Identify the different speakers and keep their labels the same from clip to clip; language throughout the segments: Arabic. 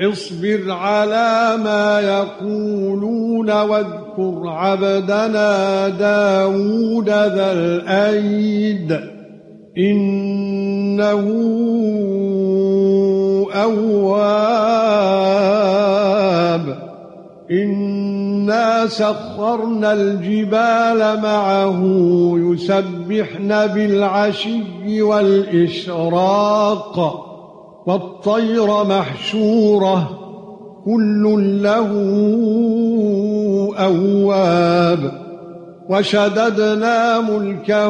Speaker 1: اصبر على ما يقولون واذكر عبدنا داود ذا الأيد. إنه أواب. إنا سخرنا الجبال معه يسبحن بالعشي والإشراق. والطير محشورة كل له أواب. وشددنا ملكه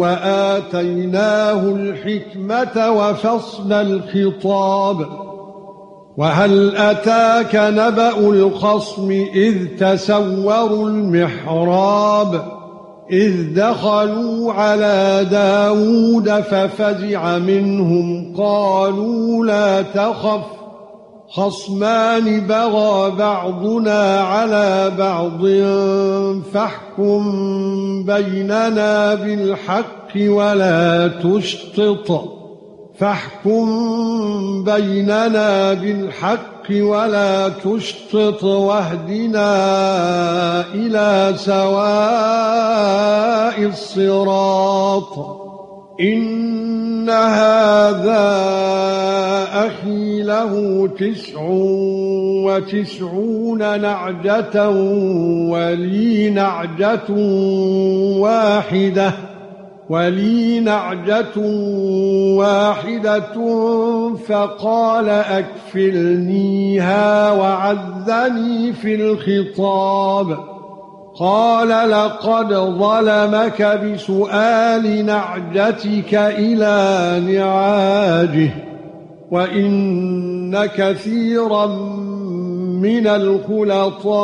Speaker 1: وآتيناه الحكمة وفصل الخطاب. وهل أتاك نبأ الخصم إذ تسوروا المحراب؟ إذ دخلوا على داود ففزع منهم قالوا لا تخف خصمان بغى بعضنا على بعض فاحكم بيننا بالحق ولا تشطط فاحكم بيننا بالحق ولا تشطط واهدنا إلى سواء الصراط. إن هذا أخي له تسع وتسعون نعجة ولي نعجة واحدة. ولي نعجه واحدة فقال أكفلنيها وعزني في الخطاب. قال لقد ظلمك بسؤال نعجتك إلى نعاجه وإن كثيرا من الخلطاء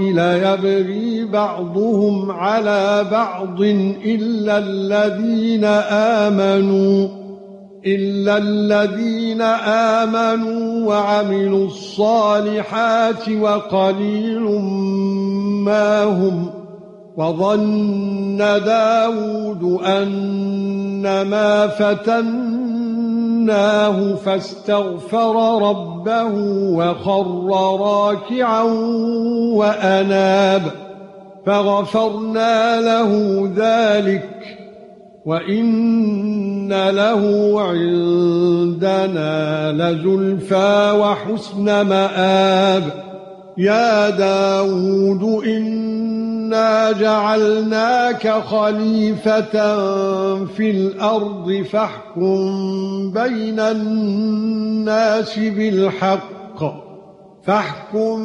Speaker 1: ليبغي بعضهم على بعض إلا الذين آمنوا إلا الذين آمنوا وعملوا الصالحات وقليل ما هم وظن داود انما فتناه فاستغفر ربه وخر راكعا وأناب فغفرنا له ذلك وإن له عندنا لزلفى وحسن مآب يا داود إنا جعلناك خليفة في الأرض فاحكم بين الناس بالحق فاحكم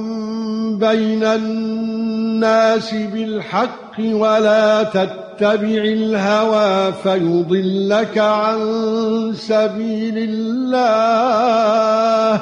Speaker 1: بين الناس بالحق ولا تتبع الهوى فيضلك عن سبيل الله